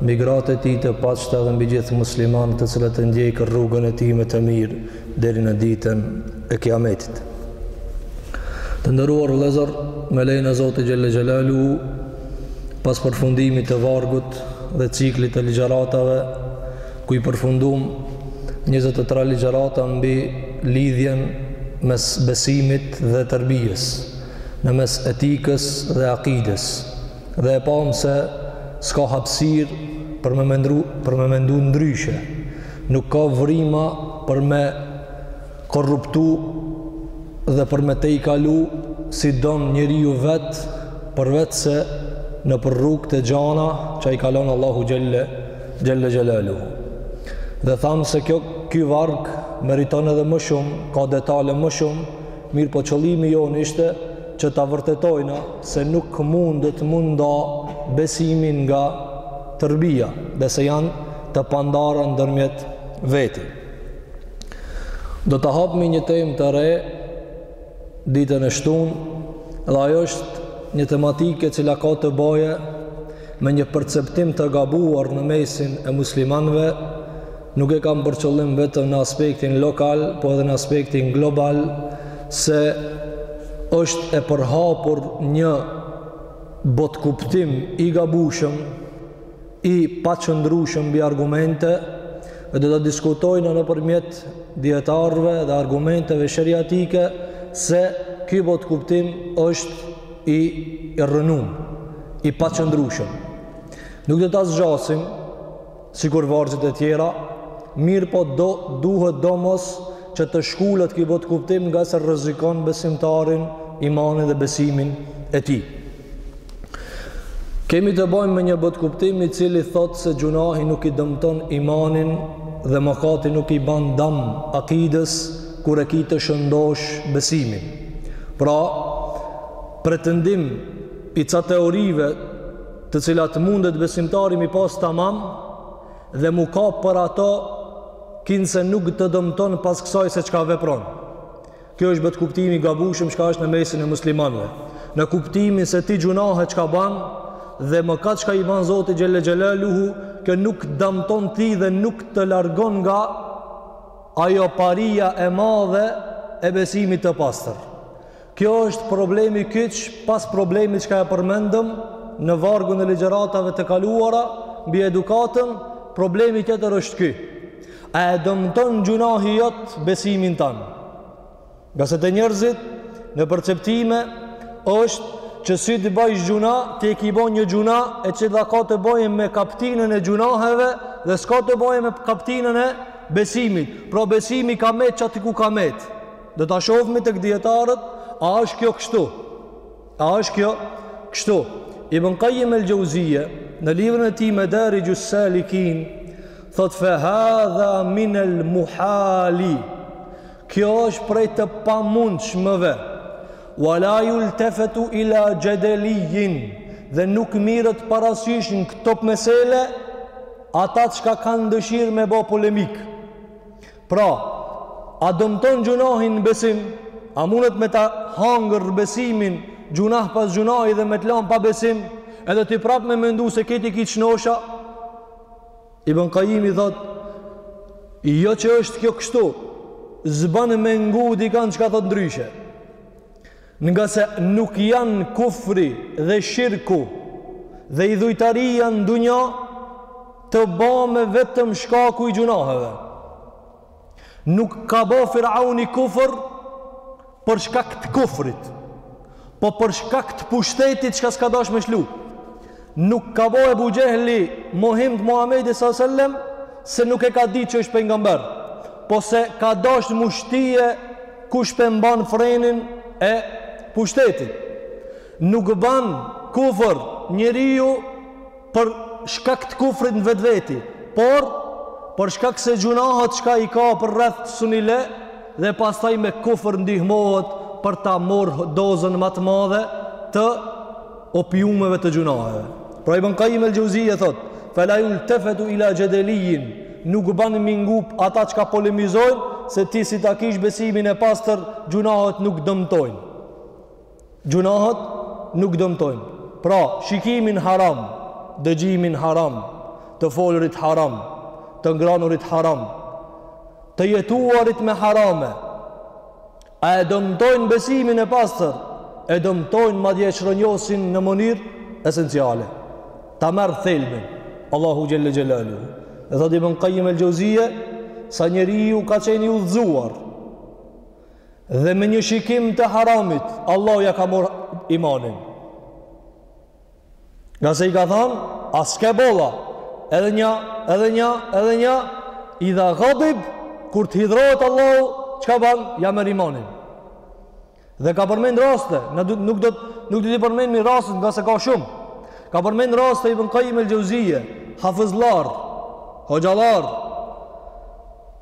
Mbi gratë e tij të pastra edhe mbi gjithë muslimanët të cilët e ndjekin rrugën e tij më të mirë deri në ditën e Kiametit. Të nderuar vëllezër, me lejen e Zotit xhelle xhelaluhu, pas përfundimit të vargut dhe ciklit të ligjëratave, ku i përfundum 23 ligjërata mbi lidhjen mes besimit dhe terbijes, në mes etikës dhe akides. dhe e pamë se s'ka hapësirë për me mendru, për me mendu ndryshe. Nuk ka vrima për me korruptu dhe për me tejkalu si don njeriu vetë përveçse nëpër rrugët e gjana që i ka lanë Allahu xhelle, xhelle xhelaluhu. Dhe thamë se kjo ky varg meriton edhe më shumë, ka detale më shumë, Mirëpo qëllimi jonë ishte që ta vërtetojna se nuk mundet mu nda besimi nga terbija dhe se janë të pandara ndërmjet veti. Do ta hapmi një temë të re ditën e shtunë dhe ajo është një tematikë e cila ka të baje me një perceptim të gabuar në mesin e muslimanve Nuk e kam për qëllim vetëm në aspektin lokal, po edhe në aspektin global, se është e përhapur një botëkuptim i gabushëm, i paqëndrushëm mbi argumente, e do ta diskutojna nëpërmjet dijetarëve dhe argumenteve sheriatike, se ky botëkuptim është i rrënum, i paqëndrushëm. Nuk do ta zgjasim, sikur vargjet e tjera, mirëpo do, duhet domos që të shkulet ky botëkuptim ngase rrezikon besimtarin imanin dhe besimin e tij. Kemi të bojmë me një botëkuptim i cili thotë se gjynahi nuk e dëmton imanin dhe mëkati nuk i ban dam akides kur e ki të shëndosh besimin. Pra, pretendim i ca teorive të cilat mundet besimtari mi pas tamam dhe mu kap për ato kinse nuk të dëmton pas kësaj se çka vepron kjo është botëkuptimi i gabushëm çka është në mesin e muslimanve në kuptimin se ti gjynahet çka ban dhe mëkat çka i ban Zotit xhelle xhelaluhu kjo nuk dëmton ti dhe nuk të largon nga ajo paria e madhe e besimit të pastër Kjo është problemi kyç pas problemit çka e përmendëm në vargun e ligjëratave të kaluara mbi edukatën, problemi tjetër është ky. A e dëmton gjunahi jot besimin tanë? Ngase te njerëzit në perceptim është që si të bëjsh gjunah, ti e ki bo një gjunah e cila ka të bojë me kaptinën e gjunaheve dhe s'ka të bojë me kaptinën e besimit. Pra besimi ka metë që aty ku ka metë. Do ta shofmi tek dijetarët, a është kjo kështu? A është kjo kështu? Ibn Qayyim al-Jauziyje në librin e tij Madarijus Salikin thot fa hadha min al-muhali. Kjo është prej të pamundshmëve. Wala yultafatu ila jadaliyin dhe nuk mirët parasysh në këto mesele ata çka kanë dëshirë me bo polemikë. Pra, a dëmton gjunahi n'besim? A mundet me ta hangër besimin gjunah pas gjunahi dhe me të lanë pa besim? Edhe ti prap me mendu se këta i ki shnosh a? Ibn Kajimi thot, jo që është kjo kështu, s'ban me ngu dikan çka thot ndryshe. Ngase nuk janë kufri dhe shirku dhe idhujtaria në dunja të bame vetëm shkaku i gjunaheve. Nuk ka bo Firauni kufr për shkak të kufrit, po për shkak të pushtetit çka s'ka dash me lshu. Nuk ka bo Ebu Xhehli mohim të Muhamedit sa sellem se nuk e ka ditë që është pejgamber. Po se ka dashtë me shti kush pe mban frenin e pushtetit. Nuk ban kufër njeriu për shkak të kufrit në vetveti, por për shkak se gjunahët çka i ka përreth s'un i le dhe pastaj me kufër ndihmohet për ta morr dozën ma të madhe të opiumeve të gjunaheve. Pra Ibn Qayyim el-Jauziyja thot: "Fala yultafatu ila jadaliyin", nuk ban me i ngu ata çka polemizojnë se ti si ta kish besimin e pastër, gjunahet nuk dëmtojnë. Gjunahet nuk dëmtojnë. Pra, shikimin haram, dëgjimin haram, të folurit haram, të ngranurit haram, të jetuarit me harame, A e dëmtojnë besimin e pastër? E dëmtojnë madje e çrrënjosin në mënyrë esenciale. Ta merr thelbin Allahu xhelle xhelaluhu. E thotë Ibn Qayyim el-Jauziye sa njeri ka qenë i udhëzuar dhe me një shikim të haramit Allahu ja ka morr imanin. Ngase i ka thonë, a s'ke boll a, edhe nja, edhe nja, edhe nja, i dha gadab, kur të hidhërohet Allahu, çka ban, ja merr imanin. Dhe ka përmend raste, në du, nuk do të, nuk do t'i përmendmi raste, ngase ka shumë. Ka përmend raste Ibn Kajjim el-Xhevzije, hafëzlar, hoxhallarë,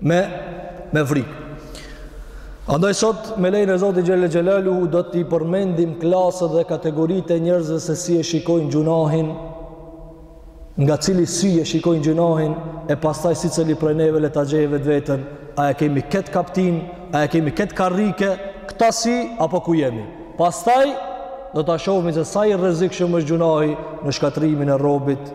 me me frikë. Andaj sot me lejen e Zotit xhel-le xhelaluhu do t'i përmendim klasat dhe kategoritë e njerëzve se si e shikojnë gjynahin nga cili sy e shikojnë gjynahin e pastaj secili prej neve le ta gjejë vetveten a e kemi ketë kaptinë a e kemi ketë karrike këtë sy apo ku jemi pastaj do ta shohmi se sa i rrezikshëm është gjynahi në shkatërrimin e robit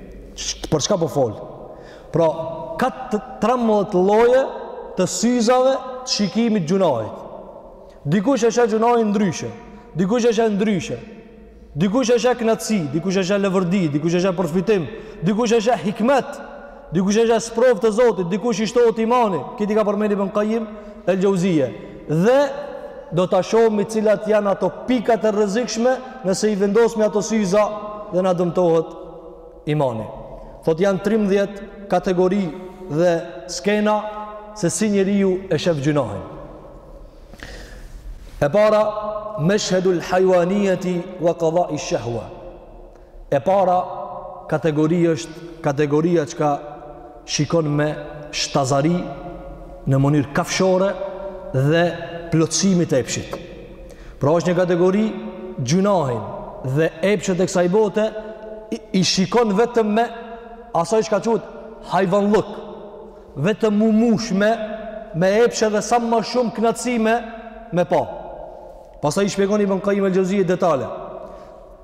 për çka po fol. Pra, ka 13 lloje të syzave të shikimit gjynahit. Dikush e sheh gjynahin ndryshe, dikush e sheh ndryshe, dikush e sheh knaqësi, dikush e sheh leverdi, dikush e sheh përfitim, dikush e sheh hikmet, dikush e sheh sprovë të Zotit, dikush i shtohet imani, kit i ka përmend Ibn Kajjim el-Xhevzije, Dhe do ta shohmi cilat janë ato pikat e rrezikshme nëse i vendosmi ato syza dhe na dëmtohet imani. Thotë janë 13 kategori dhe skena se si njeriu e shef gjynahin. E para, meshhedul hajwaniyati wa qada'i shahwa. E para kategori është kategoria çka shikon me shtazari në mënyrë kafshore dhe plotësimi të epshit. Pra është një kategori gjynahin dhe epshet e kësaj bote i, i shikon vetëm me asaj çka quhet hajvanllëk, vetëm m'u mush me, me epshe dhe sa ma shumë knaqësi me, me pa. Pastaj i shpjegon Ibn Kajjim el-Xhevzije detale.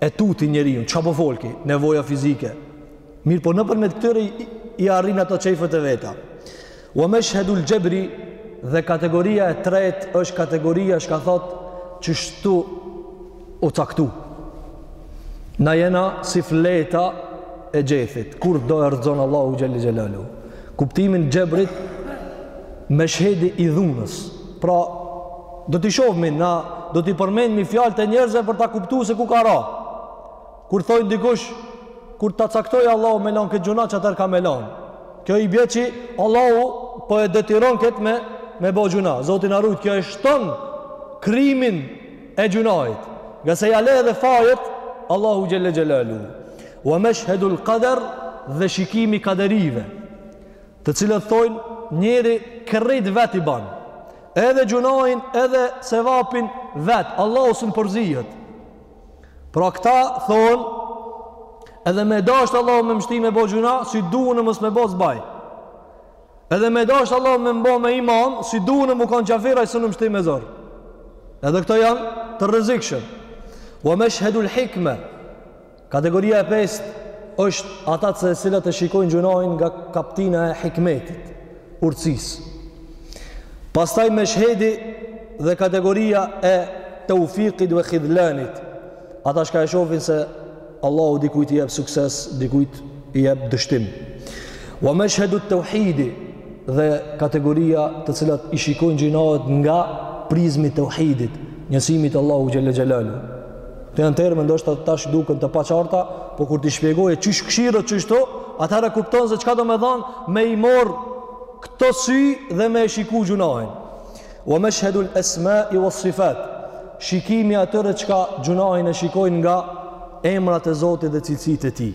e tuti njeriu, çka po fol ki, nevoja fizike. Mirëpo nëpërmjet këtyre i, i arrin ato qejfet e veta. Wa mashhadul xhebri dhe kategoria e tretë është kategoria çka thotë që shtu u caktu. Na jena si fleta e gjethit, kur do e rrëzon Allahu xhel-le xhelaluhu. Kuptimin xhebrit, meshhedi i dhunës, Pra, do t'i shofmi, na, do t'i përmenmi fjalët e njerëzve për ta kuptu se ku ka ra. Kur thojn dikush, kur ta caktojë Allahu me lanë këtë gjynah, atëherë ka me lanë. Kjo i bie që Allahu po e detyron këtë me, me bo gjynah. Zoti na rujt, kjo e shton krimin e gjynahit. Ngase ja le edhe fajet Allahut xhel-le xhelaluhu. Wa meshhedul kader dhe shikimi i kaderive. të cilët thonë njeri krejt vet i ban edhe gjunahin edhe sevapin vet Allahu s'un përzihet pra këta thonë edhe me dashtë Allahu me m'shti me bo gjunah s'e du, në mos me bo zbaj edhe me dashtë Allahu me m'bo me iman s'e du, në m'u kanë qafir ai s'un m'shti me zor edhe këta janë të rëzikshëm wa mashhadul hikme Kategoria e pestë është ata të cilët e shikojnë gjynahin nga kaptina e hikmetit, urtësisë. Pastaj meshhedi dhe kategoria e taufikit ve khidlanit. Ata që e shofin se Allahu dikujt i jep sukses, dikujt i jep dështim. Wa meshhedu tauhidi dhe kategoria të cilat i shikojnë gjynahet nga prizmi i teuhidit, njësimit Allahu Xhelle Xhelaluhu. Janë terme ndoshta tash duken të paqarta, po kur t'i shpjegoj qysh kshyret qysh kto, atëherë kupton se çka domethan me i marrë këto sy dhe me e shiku gjunahin. Wa mashhadu al-asma'i was-sifat. Shikimi i atyre çka gjunahin e shikojnë nga emrat e Zotit dhe cilësitë e Tij.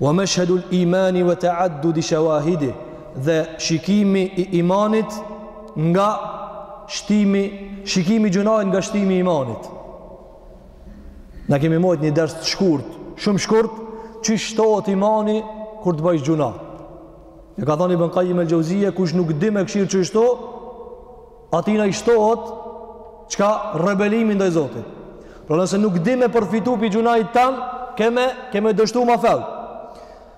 Wa mashhadu al-imani wa ta'addudi shawahidi. Dhe shikimi i imanit nga shtimi, shikimi i gjunahit nga shtimi i imanit. Na kemi majt një ders të shkurt, shumë shkurt, qysh shtohet imani kur të bajsh gjunah. E ka thon Ibn Kajim el-Xheuzije, kush nuk di me e kshyr qysh kto, atina i shtohet çka, rebelimi ndaj Zotit. Pra nëse nuk dim me përfitu pi gjunahit tan, keme, keme dështu ma fel.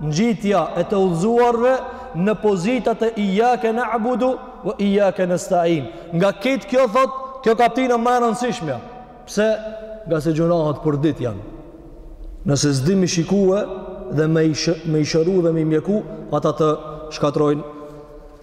Ngjitja e të udhëzuarve në pozitat e Iyake na'budu wa Iyake nasta'in. Nga krejt kjo thot, kjo kaptina ma e rëndësishmja. Pse? Ngase gjunahet për dit janë. Nëse s'di me i shiku dhe me i, shë, me i shëru dhe me i mjeku, ata të shkatrojnë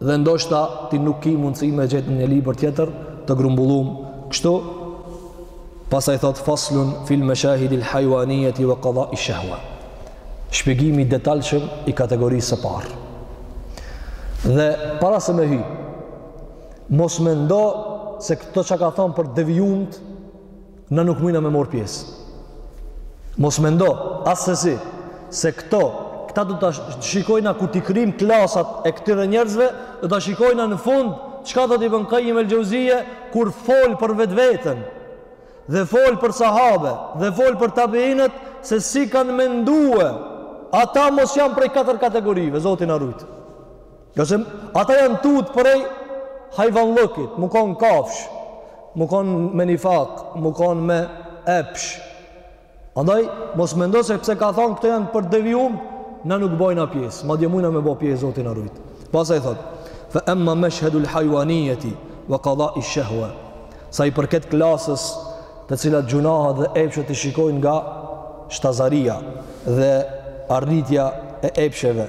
dhe ndoshta ti nuk ki mundësi me gjetë një libër tjetër të grumbullum kështu pastaj thot faslun fil mashahidil hajwanijeti wa kadai shahwa shpjegimi i detalshëm i kategorisë së parë dhe para se me hy mos mendo se këto çka ka thonë për devijumt Na nuk mujna me marrë pjesë. Mos mendo, as se si, se këto, këta do ta shikojna kur t'i kryim klasat e këtyre njerëzve, do ta shikojna në fund, çka thot Ibn Kajim el-Xheuzije, kur fol për vetveten, dhe fol për sahabe, dhe fol për tabiinët, se si kanë mendue, ata mos janë prej katër kategorive, Zoti na ruajt. Nga se ata janë tut prej hajvanllëkit, mu konë kafsh, mu konë me nifak, mu konë me epsh. Andaj, mos mendo se pse ka thonë, këto janë për devijim, na nuk bojna pjesë, madje mujna me bojë pjesë, Zoti na rujt. Pastaj thotë, fe emma meshhedul hajwanijeti ve kadai shehwa, sa i përket klasës të cilat gjunahat dhe epshet i shikojnë nga shtazaria dhe arritja e epsheve,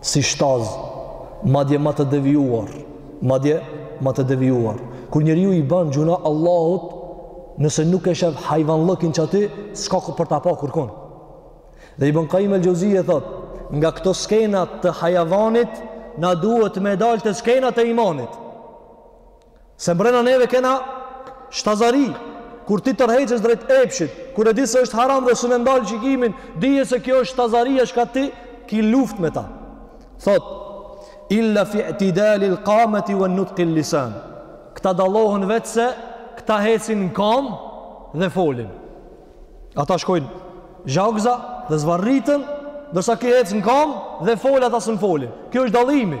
si shtazë, madje ma të devijuar, madje ma të devijuar. Kur njeriu i bën gjuna Allahut, nëse nuk e shef hajvanllëkin qaty, s'ka për ta pa kurkun. Dhe Ibën Kajim el Xhevzi e thot, nga këto skena të hajavanit, na duhet me dal te skenat e imanit. Se mbrena neve kena shtazari, kur ti tërheqesh drejt epshit, kur e di se është haram dhe s'un e ndal shikimin, dije se kjo është shtazaria çka ti ki luftë me ta. Thot, illa fi i'tidali al-qamati wa nutq al-lisan. Këta dallohen veç se këta hecin në kam dhe folin. Ata shkojnë zhagëza dhe zvarritën, ndërsa ky hec në kam dhe fol ata s'un folin. Kjo është dallimi.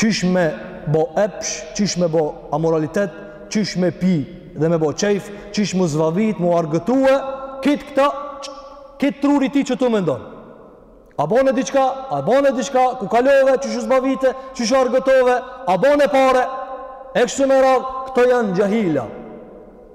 qysh me bo epsh, qysh me bo amoralitet, qysh me pi dhe me bo qejf, qysh mu zbavit, mu argëtue, krejt këta, krejt truri tij qe tu mendon. A bone diqka, a bone diqka, ku kalove, qysh u zbavite, qysh u argëtove, a bone pare, e kështu me radhë, këto janë gjahila.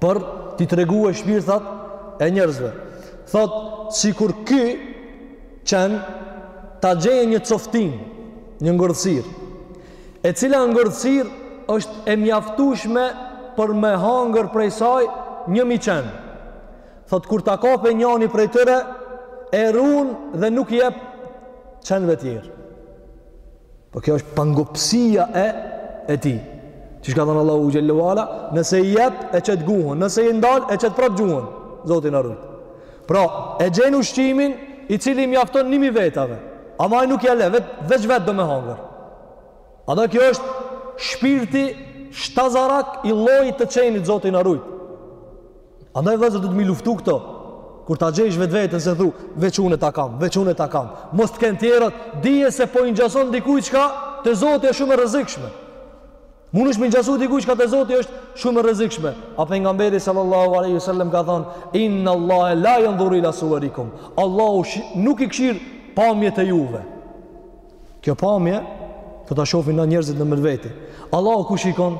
për t'i tregue shpirtat e njerëzve. Thot sikur ky qen ta gjejë një coftin, një ngordhësir. E cila ngordhësir është e mjaftueshme për me hangër prej saj një mijë qen. Thot kur ta kape njëri prej tyre e run dhe nuk i jep qenve të tjerë. Po kjo është pangopsia e tij. Qysh ka thënë Allahu Xhelle ue Ala, nëse i jep e qet guhën, nëse i ndal e qet prap guhën, Zoti na rujt. Pra, e gjen ushqimin i cili mjafton ni mijë vetave, ama ai nuk ja le, veç vetë do me hangër. Edhe kjo është shpirti shtazarak i llojit të qenit, Zoti na rujt. Andaj vllezër duhet me i luftu këto, kur ta gjejsh vetveten se thu, veç unë ta kam, veç unë ta kam, mos të kenë tjerët, dije se po i ngjason dikuj qka te Zoti është shumë e rrezikshme. Munesh me i ngjasu dikuj qka te Zoti është shumë e rrezikshme. A Pejgamberi sallallahu aleyhi wa sallam ka thonë, inne Allahe la jendhuru ila suverikum, Allahu nuk i kqyr pamjet e juve. Kjo pamje do ta shofin na njerëzit nëmërveti. Allahu ku shikon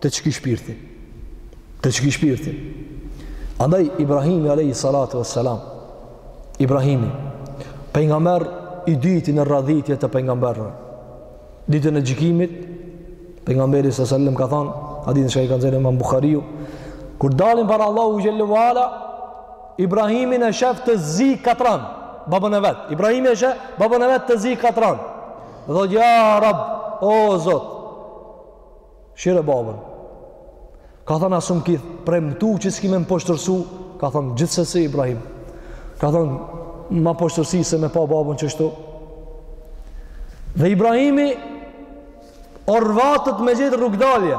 te çky shpirti. Te çky shpirti. Andaj Ibrahimi alayhi salatu wassalam. Ibrahimi pejgamber i dyti në radhitje të pejgamberëve. Ditën e gjykimit pejgamberi sallallahu alaihi wasallam ka thënë, hadithin që e ka nxjerrë Imam Buhariu, kur dalin para Allahu xhelle ue ala Ibrahimin e shef të zi katran, babën e vet. Ibrahimi e shef babën e vet të zi katran. E thotë ja Rab, o Zot. Shihe babën. Ka thënë a s'um ki premtu që s'ki me m' poshtërsu, ka thënë gjithsesi Ibrahim. Ka thënë ma poshtërsi se me pa babën qeshtu. Dhe Ibrahimi orvatet me gjet rrugëdalje.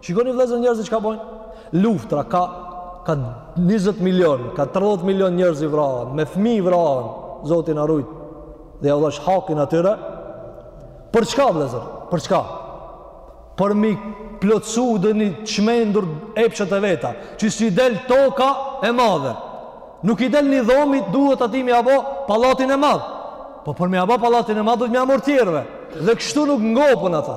Shikoni vëllezër njerëzit çka bojnë? Luftra ka ka 20 milion, ka 30 milion njerëzi vrahen, me fmijë vrahen. Zoti na rujt. Dhe ja u dhashtë hakin atyre. Për çka vëllezër? Për çka? Për m'i plotsu, domethënë çmendur, epshet e veta, që s'i del toka e madhe. Nuk i del një dhomë, duhet ati me ia bo pallatin e madhë. Po për me ia bo pallatin e madhë, duhet me ia marr tjerve. Dhe kështu nuk ngopen ata.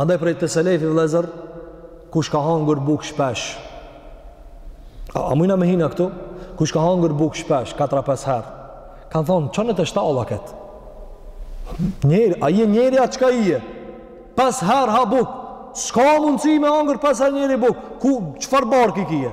Andaj prej te selefi vëllezër, kush ka hangur bukë shpesh? A, a mujna me hi na këtu? Kush ka hangur bukë shpesh, 4-5 herë? Kanë thonë, çone te shtalla këtë? Njeri, a je njeri a çka je? 5 herë ha bukë, s'ka mundësi me hangur 5 herë njeri bukë, ku, çfarë barki ki je?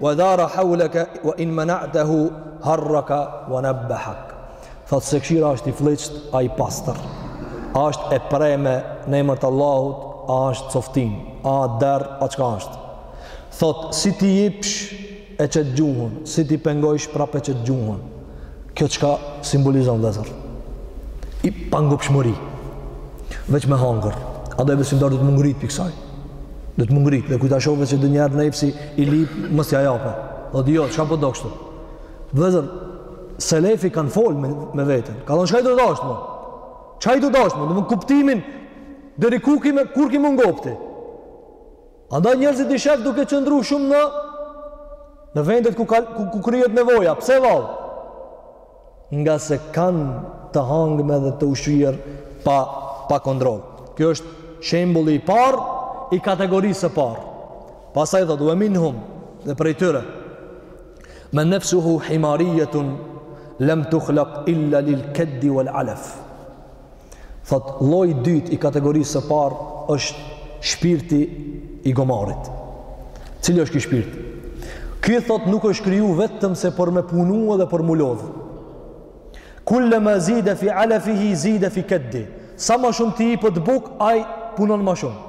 Wa dhara hawlaka wa in mana'tahu harraka wa nabbahak. Thot se kshyr a është i flliqt, a i pastër. A është e preme në emër të Allahut, a është coftinë, a derr, a çka është. Thot si t'i jipsh e qet gjuhën, si t'i pengojsh prap e qet gjuhën. Kjo çka simbolizon vëllezër. Pangopshmëri. Veç me hangër. Andaj besimtarë duhet m'u ngrit pi kësaj. Duhet m'u ngrit, dhe kur ta shofë se donjëherë nefsi i lyp, mos ja jape. Dhe dhe jo, çka po do kështu? Vëllezër, selefi kanë fol me, me vetën. Ka thonë, çka do tash mo? Çka do tash mo? Dhe më kuptimin, deri ku ki me, kur ki m'u ngop ti? Andaj njerëzit i shef duke qëndru shumë në, në vendet ku, ku, ku kryhet nevoja. Pse vallë? ngase kanë të hangme dhe të ushqyer pa pa kontroll. Ky është shembulli i parë i kategorisë së parë. Pastaj thotë wa minhum dhe prej tyre men nefsuhu himarijetun lem tukhlak illa lil keddi wal alef Thotë, lloji dytë i kategorisë së parë është shpirti i gomarit. Cili është ky shpirt? Ky thotë nuk është kriju vetëm se për me punu dhe për m'u lodh. Kulle me zide fi alefihi zide fi keddi. Sa ma shumë t'i jipet bukë, aj punon ma shumë.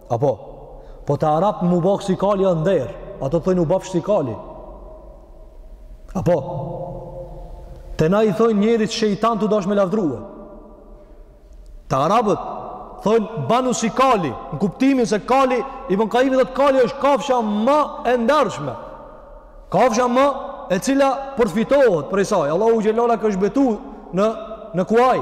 Apo, po te arabt m'u bo si kali o nder, ato thojnë u bafsh si kali. Apo, te na i thojnë njerit shejtan tu dasht me lavdru. Te arabët, thojnë banu si kali, në kuptimin se kali, Ibn Kajimi thotë kali është kafsha ma e ndershme. Kafsha ma e cila përfitohet prej saj. Allahu Xhelle ve Ala është betu në, në kuaj.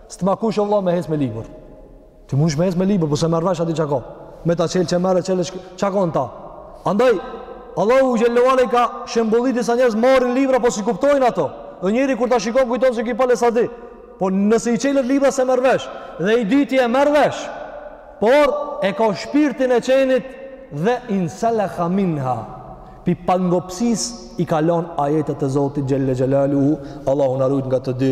S'të ma kush o vlla me hec me libër. Ti mundsh me hec me libër, po s'e merr vesh atë çka ka. Me ta çel s'e merr vesh çka ka në ta. Andaj, Allahu xhelle ve ala ka shembullit disa njerëz marrin libra, po s'i kuptojnë ato. Dhe njeri kur ta shikon kujton se ky pale sa di. Po nëse i çelet libra s'e merr vesh. Dhe i dyti e merr vesh. Por e ka shpirtin e qenit dhe inselekha minha. Pi pangopsisë i kalon ajetet e Zotit xhelle xhelaluhu. Allahu na rujt nga të dy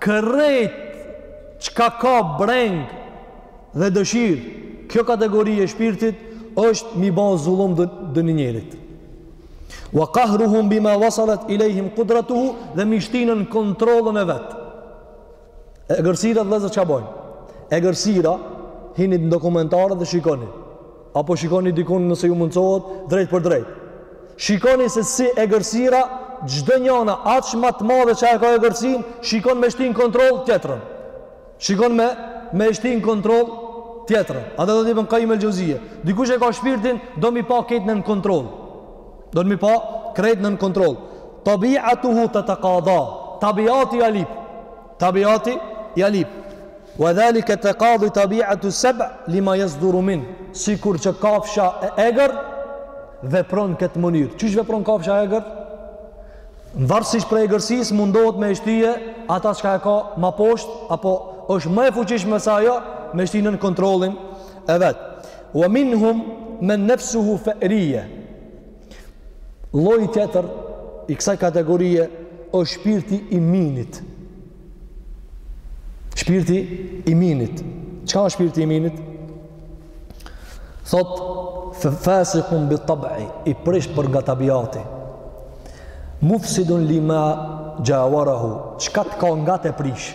Krejt çka ka brengë dhe dëshirë, kjo kategori e shpirtit është m'i ba zullum dënjë njerit. Wa kahruhum bima wasalat ilejhim kudratuhu dhe m'i shti nën kontrollin e vet. Egërsirat, xheza çka bojnë. Egërsira, hini në dokumentarët dhe shikoni. Apo shikoni dikun nëse ju mundësohet, drejtpërdrejt. Shikoni se si egërsira, çdo njona, aq ma të madhe që e ka egërsinë, shikon me shti n'kontroll tjetrën. Shikon me, me shti n'kontroll tjetrën. Edhe thotë Ibn Kajim el Xhevzije. Dikush e ka shpirtin, don m'i pa krejt nën kontroll. Don m'i pa krejt nën kontroll. Tabiatuhu tetekada. Tabiati ja lip. Tabiati ja lip. Wa dhalika taqadi tabi'atu sab' lima yasduru min. Sikur që kafsha e egër vepron këtë mënyrë. Qysh vepron kafsha e egër? Varësisht prej egërsisë mundohet me e shti ata çka e ka ma poshtë apo është ma e fuqishme se ajo me e shti nën kontrollin e vet. Wa minhum man nafsuhu fa'riya. Lloji tjetër i kësaj kategorie është shpirti i minit. Shpirti i minit. Çka është shpirti i minit? Thotë fasikun bi tab'i i prisht për nga tabiati. Mufsidun lima xhawarahu, çka të ka ngat e prish?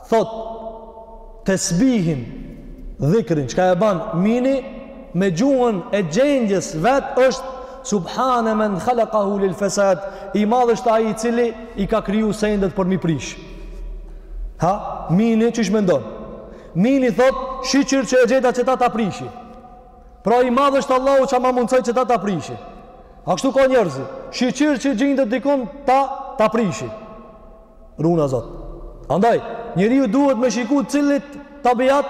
Thot tesbihin dhikrin çka e ban mini me gjuhën e gjendjes vet është subhane men khalaqahu lil fasad i madh është ai i cili i ka kriju sendet për mi prish ha mini qysh mendon mini thot shyqyr që e gjeta që ta ta prishi pra i madh është Allahu që ma mundësoj që ta ta prishi a kështu ka njerëz shyqyr që gjindet dikun ta ta prishi Runa zot. Andaj, njeriu duhet me shiku cilit tabiat,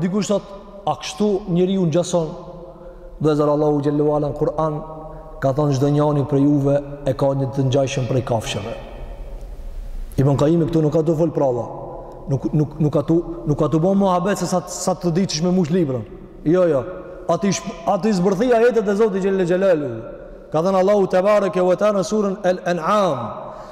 dikush thot, a kështu njeriu ngjason? Vllezër, Allahu xhelle ve ala në Kur'an, ka thonë çdo njani prej juve e ka një të ngjajshëm prej kafshëve. Ibn Kajimi këtu nuk a tu folë pralla, nuk, nuk, nuk a tu, nuk a tu bo muhabet se sa, sa të diqysh me mush librën. Jo, jo, a tu i, a tu i zbërthy ajetet e Zotit xhelle xhelaluhu, ka thonë Allahu Tebareke ve teala në surën El En'am,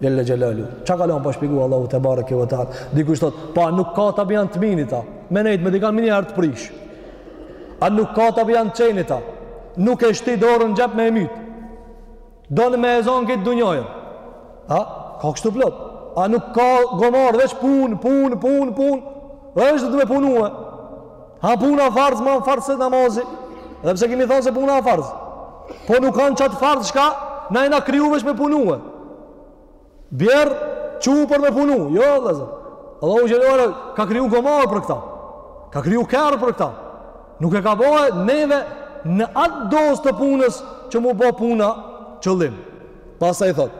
Xhelle xhelaluhu. Çka ka lanë pa shpjegu Allahu tebareke ve teala? Dikush thot, pa nuk ka tabian të minit, a. Me nejtë, me dikan minja artë prish. A nuk ka tabian të qenit, a. Nuk e shti dorën n'xhep me e mytë. Do në me e zonë këtë dunjojën. A? Ka kështu plot. A nuk ka gomarë, veç punë, punë, punë, punë. Dhe është dhe me punue. Ha puna farz ma farz se namazi. Edhe pse kemi thënë se puna a farz? Po nuk a n'qat farz çka na e na kriju veç me punue. Bjer e çu për me punu, jo vllazën. Allahu xhelal ka kriju gomar për këta. Ka kriju kerr për këta. Nuk e ka bo neve në atë dozë të punës që m'u bo puna qëllim. Pastaj thotë,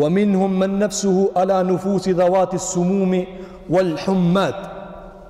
wa minhum men nafsuhu ala nufusi dhawati sumumi wal hummat.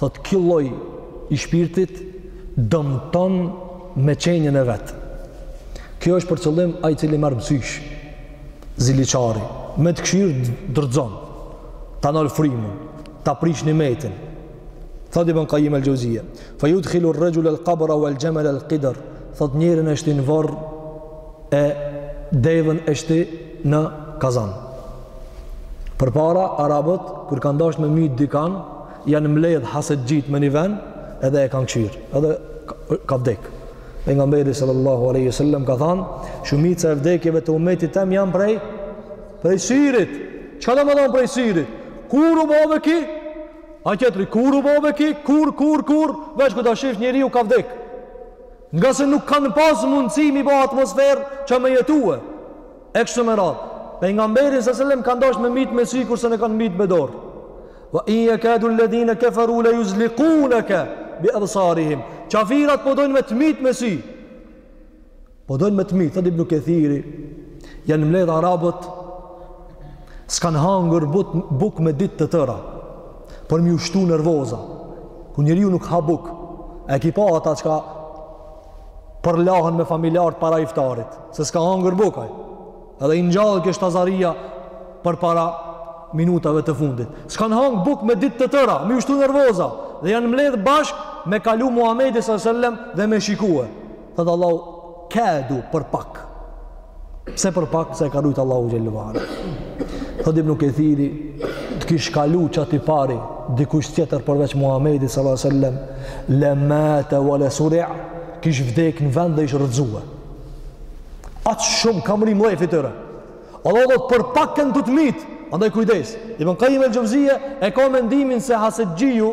Thotë ky lloj i shpirtit dëmton me qenien e vet. Kjo është për qëllim ai i cili merr mësysh. Ziliçari, me të këshyr të rrxon ta nal frymën, ta prish nimetin. Thotë Ibn Qayyim al-Jawziyye, "Fa yudkhilu ar-rajul al-qabra wal-jamal al-qidr." Thotë njërin e shtin varr e devën e shti në kazan. Përpara arabët kur kanë dasht me myt dikan, janë mbledh hasetxhit me një vend edhe e kanë këshyr. Edhe ka vdek. Pejgamberi sallallahu alaihi wasallam ka thanë, shumica e vdekjeve të umetit tëm janë prej prej syrit. Çka do me thonë prej syrit? Kur u bo be ky? A tjetri, kur u bo be ky? Kur, kur, kur? Veç kur ta shifsh njeriu ka vdek. Ngase nuk kanë pas mundësi mi bo atmosferë që me jetue. E kështu me radhë. Pejgamberi s.a.s. kanë dashtë me myt me sy kurse ne kanë myt me dorë. Wa in yakadu alladhina kafaru la yuzliqunaka bi absarihim. Kafirat po dojnë me të myt me sy. Po dojnë me të myt, thotë Ibn Kathiri. Janë mbledh arabët s'kan hangur but, buk me ditë të tëra për me iu shtu nervoza kur njeriu nuk ha buk e ki pa ata çka përlahen me familjarët para iftarit, se s'ka hangër bukë ai. Edhe i ngjallë kjo shtazëria për para minutave të fundit. S'kan hangë bukë me ditë të tëra, me iu shtu nervoza, dhe janë mbledhë bashkë me kalu Muhammedi s.a.s. dhe me shikue. Thotë Allahu, kedu për pak. Pse për pak se e ka rujtë Allahu xhel-le ve ala. Thot ibn Kethiri, të kish kalu qaty pari, dikush tjetër përveç Muhamedi s.a.s. Le mate ve le suri'a, kish vdek në vend dhe ish rëzue. Aq shumë ka mri mllefi i tyre. Allah thotë për pak kanë të të mytë, andaj kujdes. Ibn Kajim el Xhevzije e ka mendimin se haset gjiju,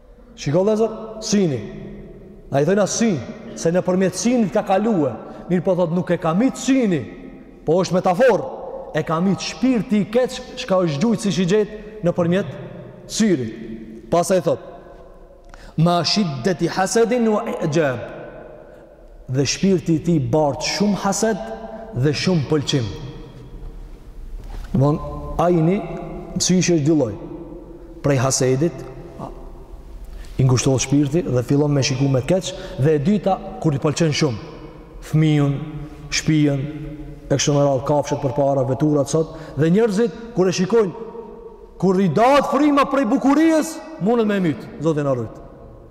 Shiko lezet, syni. Na i thojna syn, se nëpërmjet synit ka kalue. Mirëpo thot, nuk e ka mytë syni, po është metaforë. E ka mytë shpirti i keq, çka është gjujtë si shigjetë nëpërmjet syrit. Pastaj thot, ma shiddeti hasedin ue i'xhab. dhe shpirti i tij bart shumë haset dhe shumë pëlqim. Domthon ajni, mësyshi është dy lloj. Prej hasedit i ngushtohet shpirti dhe fillon me shiku me të keq dhe e dyta kur i pëlqen shumë fmijën, shpijën, e kështu me radhë kafshët përpara, veturat sot, dhe njerëzit, kur e shikojnë, kur i dahet fryma prej bukurisë, mundet me e mytë, Zoti na rujt.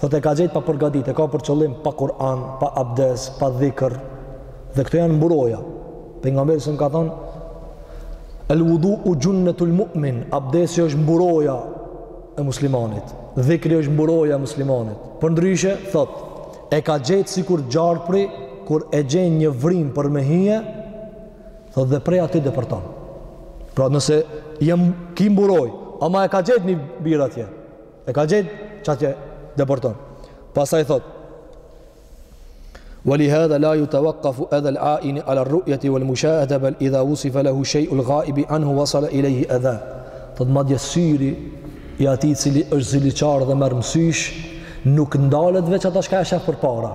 Thotë e ka gjetë pa përgatitë, e ka për qëllim pa Kur'an, pa abdes, pa dhikr. Dhe këto janë mburoja. Pejgamberi s.a.s. ka thonë El wudu u junnetul mu'min, abdesi është mburoja e muslimanit. Dhikri është mburoja e muslimanit. Përndryshe, thot, e ka gjetë sikur gjarpri, kur e gjenë një vrim për me hije, thot dhe prej aty depërton. Pra nëse e ki mburoj, ama e ka gjetë një birë atje, E ka gjetë qatje depërton. Pastaj thot, Ve li hadha la jetevakafu edha l-aini ala rru'jeti vel mushahede bel idha vusife lehu shej'ul gaibi anhu vasale ilejhi edha. Thot, madje syri i atij i cili është ziliqar dhe merr mësysh, nuk ndalet veç ata çka e shef përpara.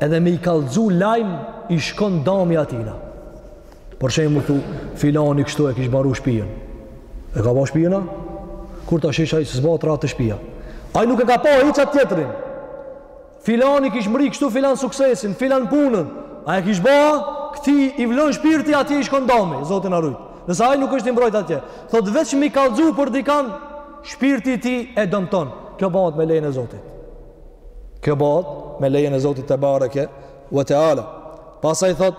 Edhe me i kallëzu lajm, i shkon dami atijna. Për shembull thu filani kështu e kish maru shpijën. E ka ba shpijën a? Kur ta shish ai s'ban rrahat te shpija. Ai nuk e ka pa hiç atë tjetrin. Filani kish mbri kështu filan suksesin, filan punën. A e kish ba? Këti i vlon shpirti atje i shkon dami, Zoti na rujt. Nëse ai nuk është i mbrojt atje. Thot veç me i kallzu për dikan shpirti i tij e dëmton. Kjo bëhet me lejen e Zotit. Kjo bëhet me lejen e Zotit tebareke ve teala. Pastaj thot,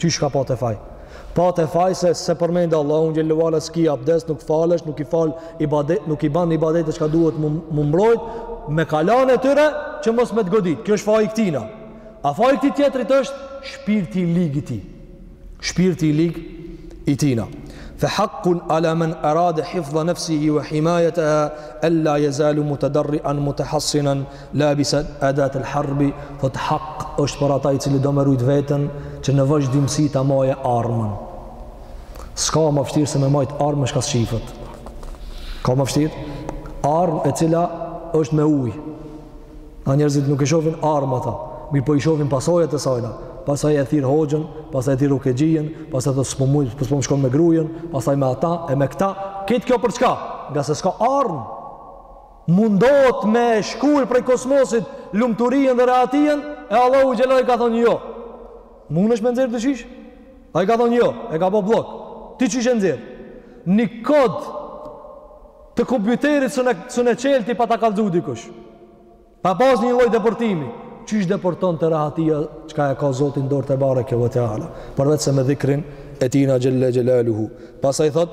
Qysh ka pa të faj? Pa të faj se s'e përmendë Allahun xhel-le ve ala s'ki abdes, nuk falesh, nuk i fal ibadet, nuk i ban ibadetet çka duhet m'u mbrojt, me kalanë e tyre që mos me të godit. Kjo është faj i këtina. A faj i këti tjetërit është shpirti i lig i tij. Shpirti i lig i tina. Fe hakkun ala men arade hifdha nefsihi ve himajeteha en la jezalu mutederrian mutehassinen Labisen edatel harbi, thot hak është për atë i cili do me rujt vetën që në vazhdimësi ta maje armën. S'ka ma vështirë se me majt armë që s'ka shihet. Ka ma vështirë? Armë e cila është me ujë. A njerëzit nuk e shofin armën ata, mirëpo i shofin pasojët e sajna. Pasaj e thirr hoxhën, pasaj e thirr rukjexhinë, pasaj të s'po mujë, s'po më shkon me grujën, pasaj me ata e me këta. Krejt kjo për çka? Ngase s'ka armë. Mundohet me e shkul prej kosmosit lumturinë dhe rehatinë e Allahu xhel-le ve ala ka thon jo. Mundesh me nxjerr diçysh? Ai ka thon jo, e ka bë blok. Ti qysh e nxjerr? Një kod të kompjuterit s'un e, s'un e çel ti pa ta kalzu dikush. Pa pas një lloj depërtimi. Qysh depërton te rahatia çka e ka Zoti n'dorë tebareke ve teala. Përveçse me dhikrin e tina xhel-le xhelaluhu. Pastaj thot,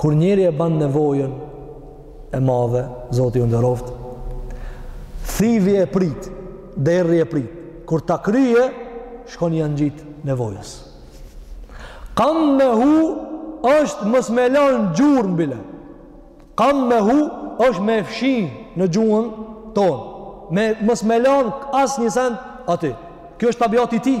Kur njeriu e ban nevojën e madhe, Zoti ju nderoft, thiu e prit, derri e prit. Kur ta kryje, shkon ja ngjitë nevojës. Kam-mehu është mos me lanë gjurmë bile. Kam-mehu është me fshi në gjuhën tonë. Me, mos me lanë asnjë send aty. Kjo është tabiati i tij.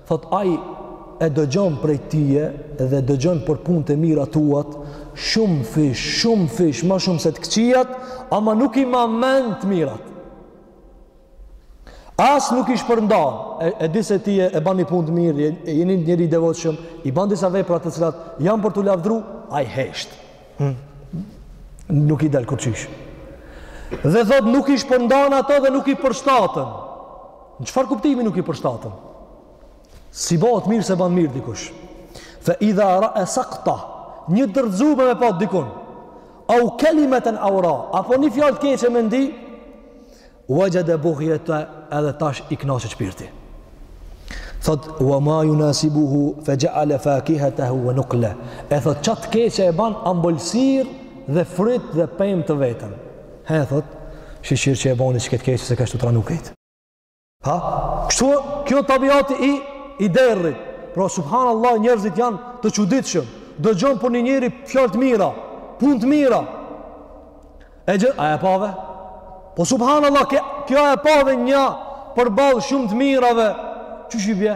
Thotë ai, E dëgjon prej Tije dhe dëgjon për punët e mira tuat, shumëfish, shumëfish, ma shumë se të këqijat, ama nuk i ma mend të mirat. As nuk i shpërndan, e, e di se Tije e ban një punë të mirë, e je një njeri i devotshëm, i ban disa vepra të cilat janë për t'u lavdru, ai hesht. Hmm. Nuk i del kurrqysh. Dhe thotë nuk i shpërndan ato dhe nuk i përshtatën. Në çfarë kuptimi nuk i përshtaten? S'i bahet mirë se ban mirë dikush. Fa idha ra'a saqta, një të rrëzume me pa dikun. Au kalimatan awra, apo një fjalë të keqe me ndi, wajada bughyata edhe tash i kënaqet shpirti. Thotë wa ma yunasibuhu faj'ala fakihatahu wa nuqla. E thotë qat të keqe e ban ambëlsirë dhe fryt dhe pemë të veten. He, thotë, shyqyr që e boni qët të keqe se kështu tranu kejt. Ha? Kështu, kjo tabiati i, i derrit. Pra, subhanallah, njerëzit janë të çuditshëm. Dëgjon për një njeri fjalë të mira, punë të mira. E gjë, a e pave? Po, subhanallah, kjo a e pave një përballë shumë të mirave. Qysh i bje?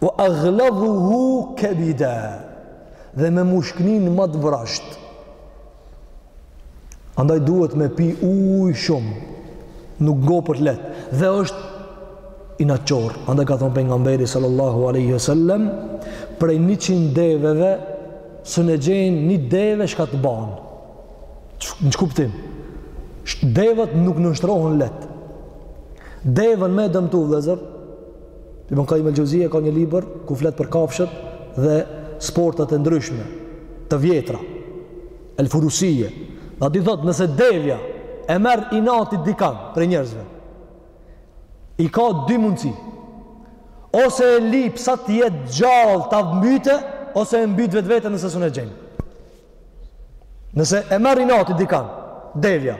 Wa aghladhuhu kebida dhe me mushkninë ma të vrazhdë. Andaj duhet me pi uj shumë, nuk ngopet leht, dhe është inatçor. Andaj ka thonë pejgamberi sallallahu aleyhi sallem, prej njëqind deveve, s'un e gjen një deve shka të ban. Në ç'kuptim? Devet nuk nënshtrohen leht. Deven me e dëmtu, vëllezër, Ibn Qayyim al-Jauziyja ka një libër ku flet për kafshët dhe sportet e ndryshme të vjetra. El Furusiyya. Aty thotë nëse devja e merr inati dikan prej njerëzve, i ka dy mundësi. Ose e lyp sa të jetë gjallë ta mbyte, ose e mbyt vetveten nëse s'un e gjen. Nëse e merr inati dikan, devja,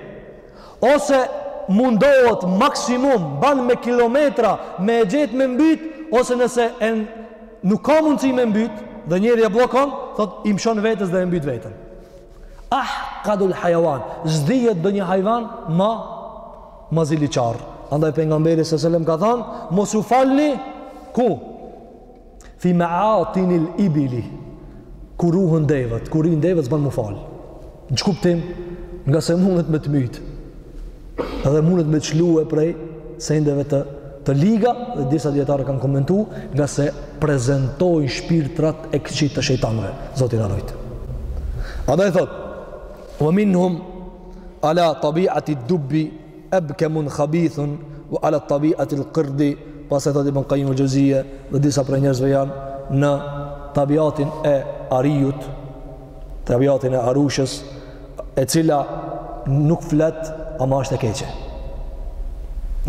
ose mundohet maksimum ban me kilometra me e gjetë me mbyt, ose nëse nuk ka mundësi me mbyt, dhe njeri e bllokon, thotë i mshon vetes dhe e mbyt veten. Ahqadul hajavan, s'dihet ndonjë hajvan ma, ma ziliqar. Andaj pejgamberi sallallahu aleyhi sallem ka thanë, mos u falni, ku? Fi ma'atinil ibili ku ruhen devet, ku rrinë devet s'ban m'u fal. Në ç'kuptim? Ngase mundet me të mytë. Edhe mundet me të qëllue prej sendeve të, të liga dhe disa dijetarë kanë komentu ngase prezentojnë shpirtrat e këqij të shejtanëve. Zoti na rujt. Andaj thotë, wa minhum ala tabi'ati dubbi Ebkemun khabithun wa ala tabi'ati al-qirdi, pastaj thotë Ibn Qayyim al-Jauziyja dhe disa prej njerëzve janë në tabiatin e ariut, tabiatin e arushës, e cila nuk flet, ama është e keqe.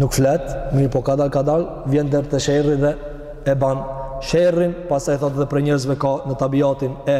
Nuk flet, mirëpo kadal kadal vjen deri te sherri dhe e ban sherrin, pastaj thotë dhe prej njerëzve ka në tabiatin e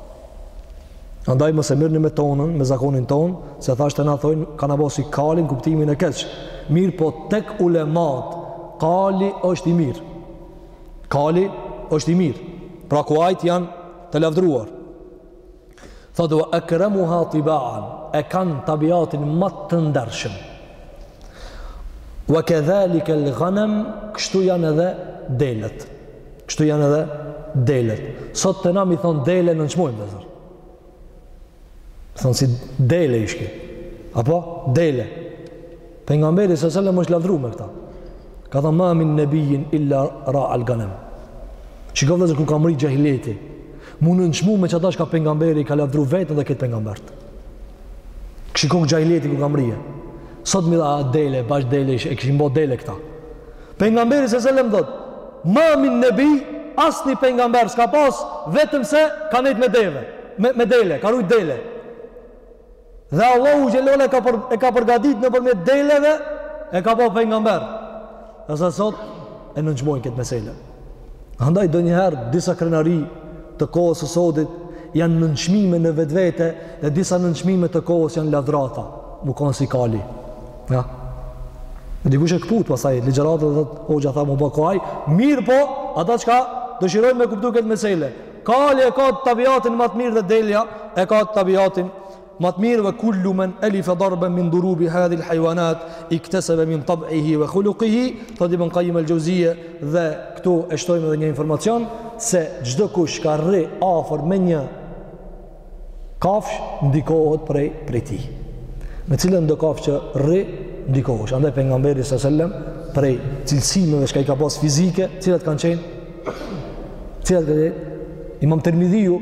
Andaj mos e merrni me tonën, me zakonin tonë, se thashë te na thojnë, kanë bo si kali, n'kuptimin e keq. Mirëpo tek ulemat, kali është i mirë. Kali është i mirë. Pra kuajt janë të lavdruar. Thotë ve ekremuha tibaan, e kanë tabiatin ma të ndershëm. Ve kedhalikel ganem, kështu janë edhe delet. Kështu janë edhe delet. Sot te na me i thonë dele e nënçmojnë vllezër. Thonë si dele ishke. Apo dele. Pejgamberi s.a.s. është lavdru me këta. Ka thonë ma min nebijin illa ra al ganem. Shiko vllezër ku ka mrri xhahileti. M'u nënçmu me qeta çka pejgamberi ka lavdru veten dhe këtë pejgamberët. Shiko xhahileti ku ka mrri. Sot m'i tha dele, bash dele ishke. E kishin bo dele këta. Pejgamberi s.a.s. thotë, Ma min nebi, asni pejgamber s'ka pas, vetëm se ka nejt me deve, me, me dele, ka rujt dele. Dhe Allahu xhel-le ve ala e ka për, e ka përgadit nëpërmjet deleve, e ka ba pejgamber. Dhe se sot, e nënçmojnë këtë mesele. Andaj ndonjëherë disa krenari të kohës së sodit janë nënçmime në vetvete dhe disa nënçmime të kohës janë lavdrata, m'u konë si kali. Ja. Dikush e këput, pastaj, ligjëratën dhe thotë, hoxha tha m'u bo kuaj, mirëpo, ata çka dëshirojnë me kuptu këtë mesele. Kali e ka tabiatin ma të mirë dhe delja e ka tabiatin Ma të mirë, ve kullu men elife darben min durubi hadhihil hajwanat iktesebe min tab'ihi ve khuluqihi thotë Ibn Kajim el-Xhevzije dhe këtu e shtojmë edhe një informacion se çdokush çka rri afër me një kafsh ndikohet prej, prej tij me cilëndo kafsh që rri ndikohet andaj pejgamberi s.a.s. prej cilësimeve çka i ka pas fizike cilat kanë qenë cilat kanë qenë imam Tirmidhiu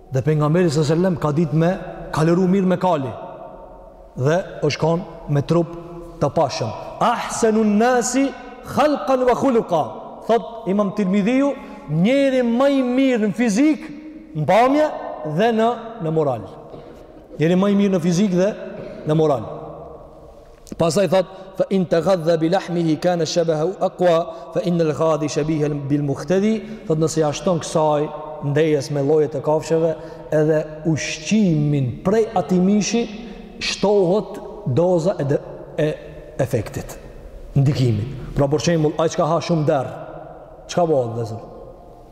Dhe pejgamberi sallallahu alajhi wasallam ka ditë me kalëru mirë me kali. Dhe është kon me trup të pashëm. Ahsanun nasi khalqan wa khuluqa. Thot Imam Tirmidhiu, njeri më i mirë në fizik, në pamje dhe në në moral. Njeri më i mirë në fizik dhe në moral. Pastaj thot, fa in tegadha bi lahmihi kane shebehu akua, fa innel gadhi shebih bil mugtedhi, thot nëse ia shton kësaj ndejes me llojet e kafshëve, edhe ushqimin prej atij mishi, shtohet doza e, e efektit, ndikimit. Pra për shembull, ai çka ha shumë derr, çka bëhet vllezër?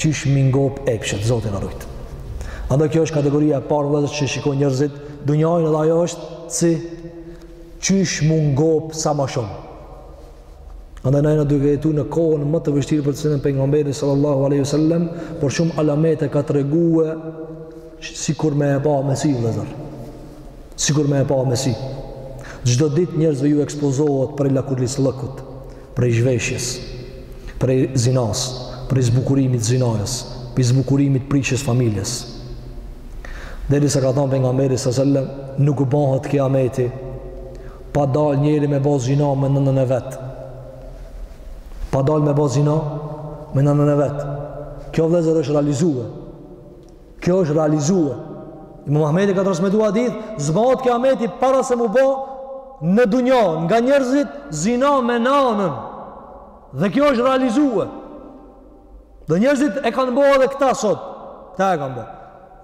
Qysh mi ngop epshet, Zoti na ruajt. Andaj kjo është kategoria e parë vëllezër që shikojnë njerëzit dunjanë dhe ajo është si qysh mu ngop sa më shumë. Andaj na jena duke jetu në kohën më të vështirë për të cilën pejgamberi sallallahu alaihi wasallam për shumë alamete ka tregue sikur me e pa me sy vëllezër. Sikur me e pa me sy. Çdo ditë njerëzve ju ekspozohet prej lakuriqllëkut. prej zhveshjes, prej zinasë, prej zbukurimit zinasë, prej zbukurimit prishjes familjes. Derisa ka thonë pejgamberi sallallahu alaihi sallam, nuk bohet kijameti, pa dalë njeri me bo zina me nënën e vet. Pa dalë me bo zina me nënën e vet. Kjo vëllezër është realizue. Kjo është realizue. Imam Ahmedi ka transmetue hadith, s'bohet kijameti para se mu bo në dunja, nga njerëzit, zina me nanën. Dhe kjo është realizue. Dhe njerëzit e kanë bo edhe këta sot. Këta e kanë bo.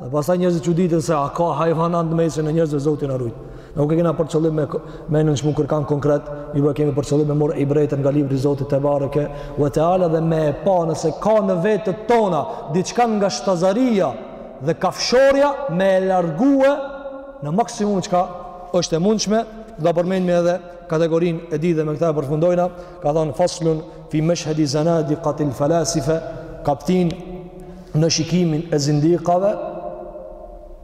Dhe pastaj njerëzit çuditen se a ka hajvana në mesin e njerëzve Zoti na rujt. Nuk e kena për qëllim me me nënçmu kurkan konkret, po e kemi për qëllim me marr ibretën nga libri i Zotit te bareke ve teala dhe me e pa nëse ka në vetët tona diçka nga shtazaria dhe kafshorja me e largue në maksimum çka është e mundshme ta përmendmi edhe kategorinë e dytë dhe me këtë e përfundojna ka thënë faslun fi mashhadi zanadiqatil falasifa kaptin në shikimin e zindikave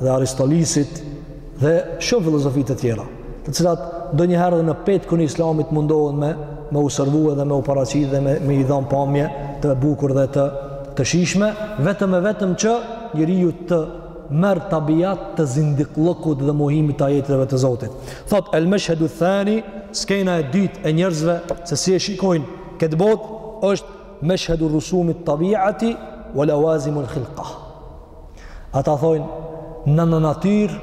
dhe Aristotelisit dhe shumë filozofi të tjera, të cilat ndonjëherë edhe në petkun e Islamit mundohen me me u servue dhe me u paraqit dhe me, me i dhan pamje të bukur dhe të të shijshme, vetëm e vetëm që njeriu të merr tabiat të zindikllëkut dhe mohimit të ajeteve të Zotit. Thot El Meshhedu Thani, skena e dytë e njerëzve se si e shikojnë këtë botë është Meshhedu Rusumit Tabiati wa Lawazimul Khilqah. Ata thojnë, nana natyrë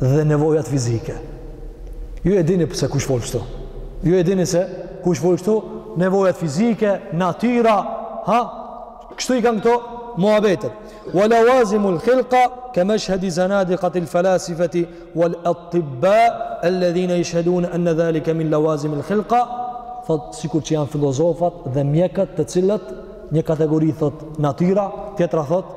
dhe nevojat fizike. Ju e dini se kush folë kështu. Ju e dini se kush folë kështu, nevojat fizike, natyra, ha? Kështu i kanë këto muhabetet. Wa lawazimu al-khilqa ka mashhadi zanadiqati al-falasifati wal atibba alladhina yashhadun anna dhalika min lawazim al-khilqa. Thot sikur që janë filozofat dhe mjekët të cilët një kategori thot natyra, tjetra thot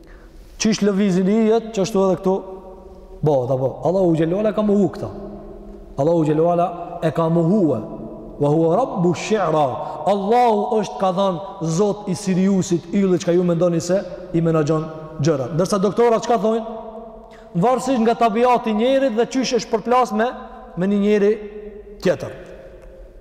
Qysh lëvizin yjet, qashtu edhe këtu bohet, apo, Allahu xhelle ve ala ka mohu këta. Allahu xhelle ve ala e ka mohue, ve huve rabbu shi'ra, Allahu është ka thanë Zot i Siriusit, yll çka ju mendoni se, i menaxhon gjëra. Ndërsa doktorat çka thojnë, varësisht nga tabiati i njerit dhe qysh është përplas me, me një njeri tjetër.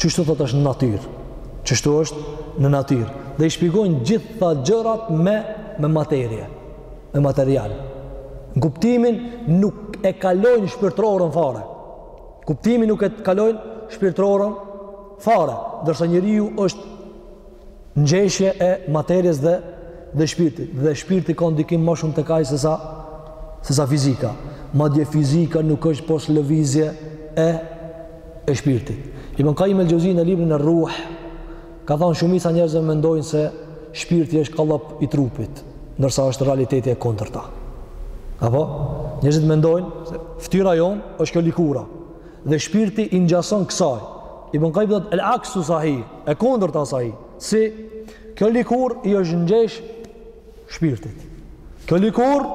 Qështu thot është në natyr. Qështu është në natyr. Dhe i shpjegojnë gjitha gjërat me, me materie. Me material. Në kuptimin nuk e kalojnë shpirtrorën fare. Kuptimin nuk e kalojnë shpirtrorën fare. Ndërsa njeriu është ngjeshje e materies dhe dhe shpirtit dhe shpirti ka ndikim më shumë tek ai se sa se sa fizika madje fizika nuk është pos lëvizje e e shpirtit Ibn Qayyim el-Jauzi në librin e Ruh ka thënë shumica njerëzve mendojnë se shpirti është kallop i trupit ndërsa është realiteti e kundërta apo njerëzit mendojnë se fytyra jon është kjo lëkura dhe shpirti i ngjason kësaj Ibn Qayyim thotë el-aksu sahih E kundërta e saj, si kjo lëkur i është ngjesh shpirtit. Kjo lëkur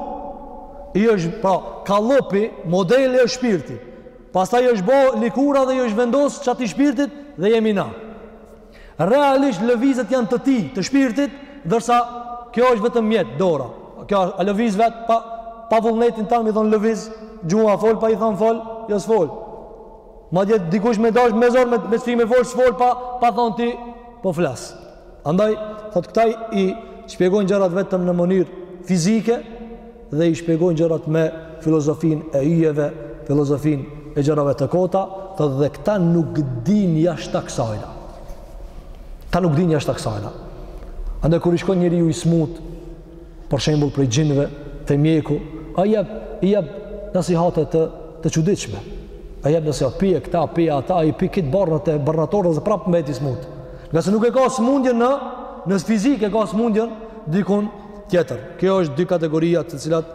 i është, pra, kallopi, modeli është shpirti. Pastaj është bo lëkura dhe i është vendos qatij shpirtit dhe jemi na. Realisht lëvizjet janë të tij, të shpirtit, ndërsa kjo është vetëm mjet, dora. Kjo është, a lëviz vetë, pa, pa vullnetin tanë, i thon lëviz, gjuha fol, pa i thon fol, jo s'fol. Madje dikush me dash me zor me, me shti me fol, s'fol pa, pa thon ti po flas. Andaj, thot këta i shpjegojnë gjërat vetëm në mënyrë fizike dhe i shpjegojnë gjërat me filozofinë e yjeve, filozofinë e gjërave të kota, thot dhe këta nuk din jashta kësajna. Kta nuk din jashta kësajna. Andaj, kur i shkon njeriu i smutë, për shembull prej xhinëve te mjeku ai jep i jep nasihate të të çuditshme ai jep nasihat pije këta pije ata ai pi kit barnat e barnatores dhe prap mbeti smut nga se nuk e ka smundjen në në fizikë e ka smundjen dikun tjetër kjo është dy kategoria të cilat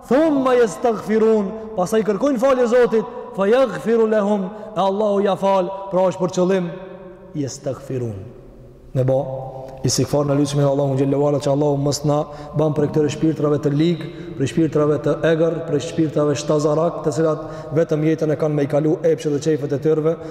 Thumme jestagfirun, pastaj kërkojnë falje Zotit, fe jagfiru lehum, e Allahu ja fal, pra është për qëllim jestagfirun. Me ba, istighfar na lutshim Allahun xhelle ve ala që Allahu mos na ban prej këtyre shpirtrave të lig, prej shpirtrave të egër, prej shpirtrave shtazarak, të cilat vetëm jetën e kanë me i kalu epshe dhe çejfet e tyrve,